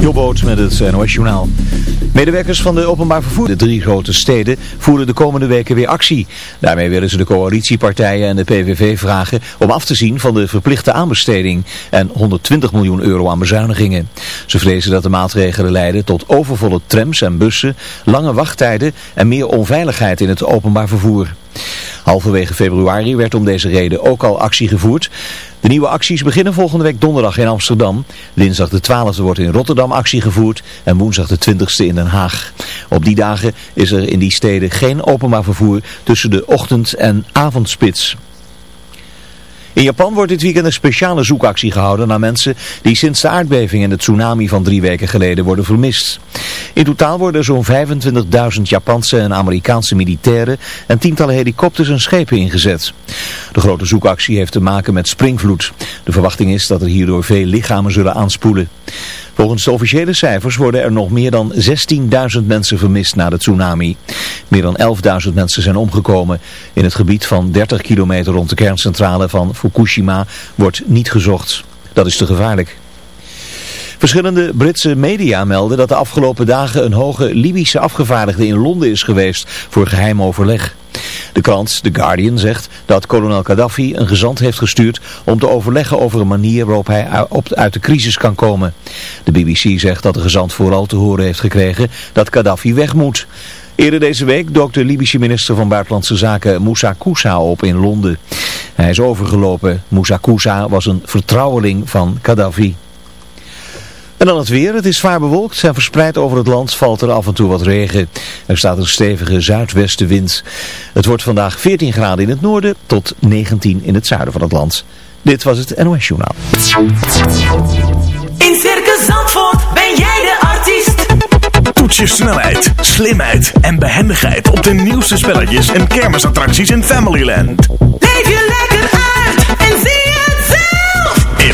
Jobboot met het NOS Journaal. Medewerkers van de openbaar vervoer de drie grote steden voeren de komende weken weer actie. Daarmee willen ze de coalitiepartijen en de PVV vragen om af te zien van de verplichte aanbesteding en 120 miljoen euro aan bezuinigingen. Ze vrezen dat de maatregelen leiden tot overvolle trams en bussen, lange wachttijden en meer onveiligheid in het openbaar vervoer. Halverwege februari werd om deze reden ook al actie gevoerd. De nieuwe acties beginnen volgende week donderdag in Amsterdam. Dinsdag de 12e wordt in Rotterdam actie gevoerd en woensdag de 20e in Den Haag. Op die dagen is er in die steden geen openbaar vervoer tussen de ochtend- en avondspits. In Japan wordt dit weekend een speciale zoekactie gehouden naar mensen die sinds de aardbeving en de tsunami van drie weken geleden worden vermist. In totaal worden zo'n 25.000 Japanse en Amerikaanse militairen en tientallen helikopters en schepen ingezet. De grote zoekactie heeft te maken met springvloed. De verwachting is dat er hierdoor veel lichamen zullen aanspoelen. Volgens de officiële cijfers worden er nog meer dan 16.000 mensen vermist na de tsunami. Meer dan 11.000 mensen zijn omgekomen. In het gebied van 30 kilometer rond de kerncentrale van Fukushima wordt niet gezocht. Dat is te gevaarlijk. Verschillende Britse media melden dat de afgelopen dagen een hoge Libische afgevaardigde in Londen is geweest voor geheim overleg. De krant The Guardian zegt dat kolonel Gaddafi een gezant heeft gestuurd om te overleggen over een manier waarop hij uit de crisis kan komen. De BBC zegt dat de gezant vooral te horen heeft gekregen dat Gaddafi weg moet. Eerder deze week dook de Libische minister van Buitenlandse Zaken Moussa Koussa op in Londen. Hij is overgelopen. Moussa Koussa was een vertrouweling van Gaddafi. En dan het weer. Het is zwaar bewolkt en verspreid over het land valt er af en toe wat regen. Er staat een stevige zuidwestenwind. Het wordt vandaag 14 graden in het noorden tot 19 in het zuiden van het land. Dit was het NOS Journaal. In Circus Zandvoort ben jij de artiest. Toets je snelheid, slimheid en behendigheid op de nieuwste spelletjes en kermisattracties in Familyland. Leef je lekker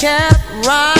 kept right.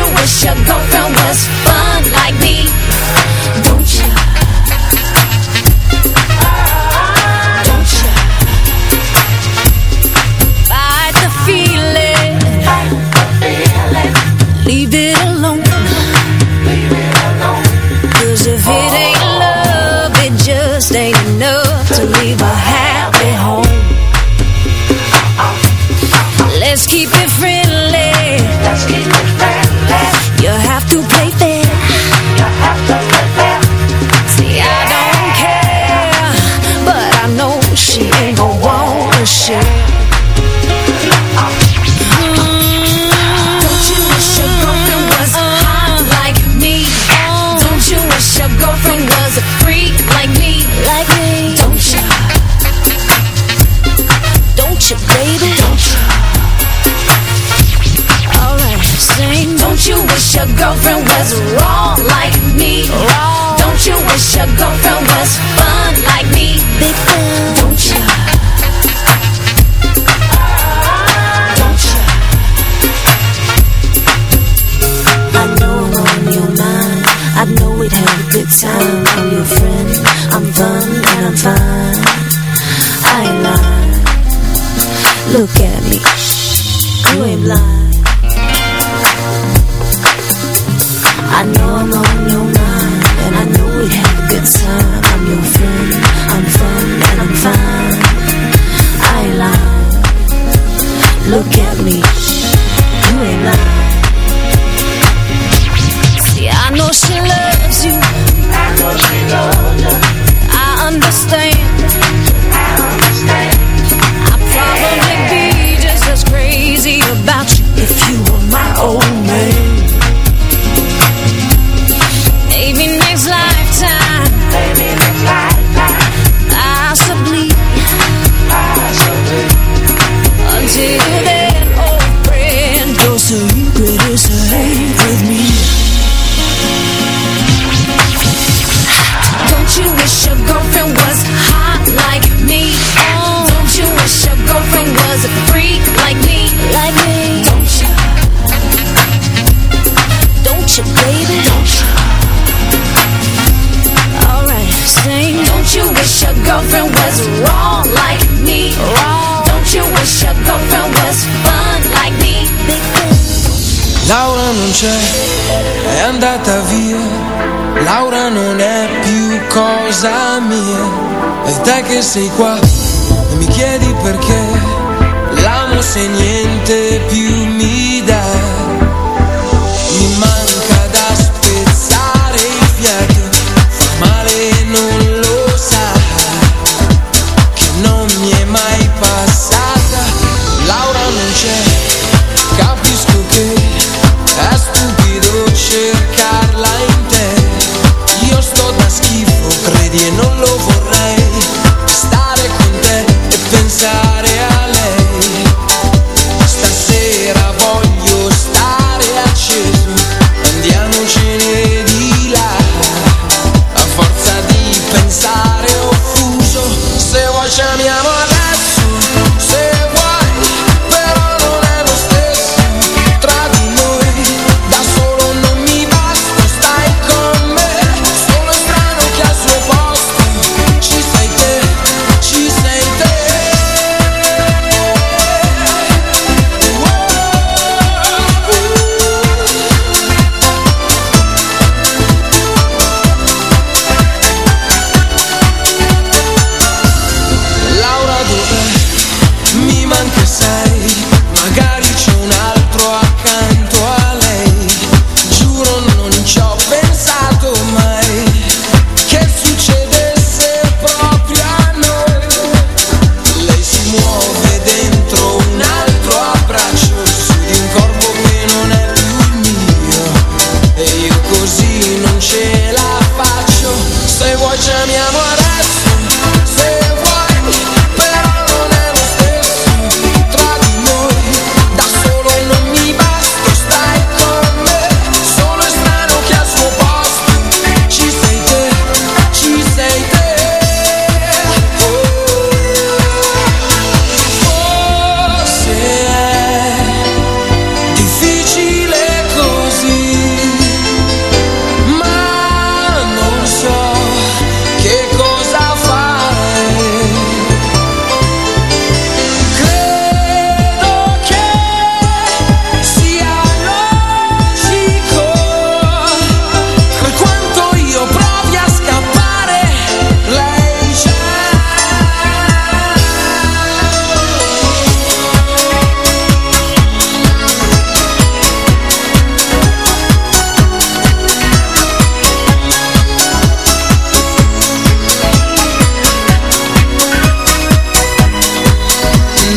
you wish your girlfriend was fun like me? casa mia e te che sei qua e mi chiedi perché. L'amo se niente più.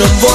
the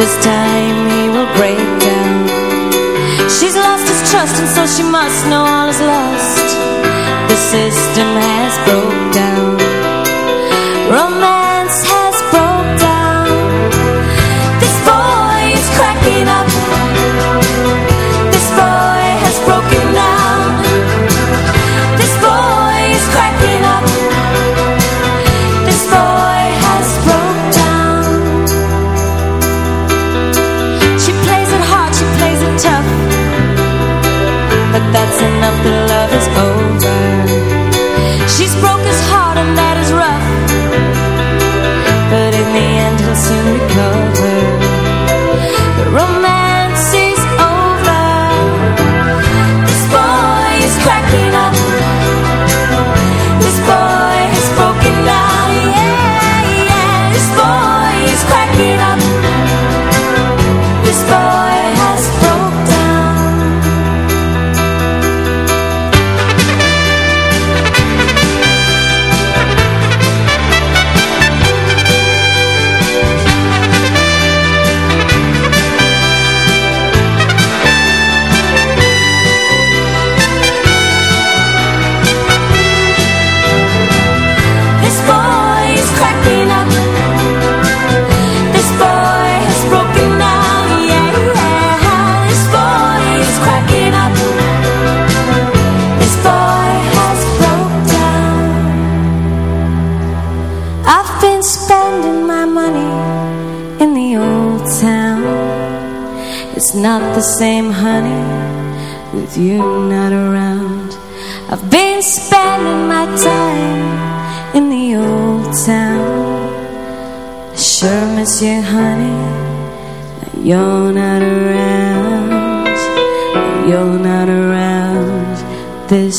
This time he will break down She's lost his trust and so she must know all his love. the same, honey, with you not around. I've been spending my time in the old town. I sure miss you, honey, now you're not around. You're not around this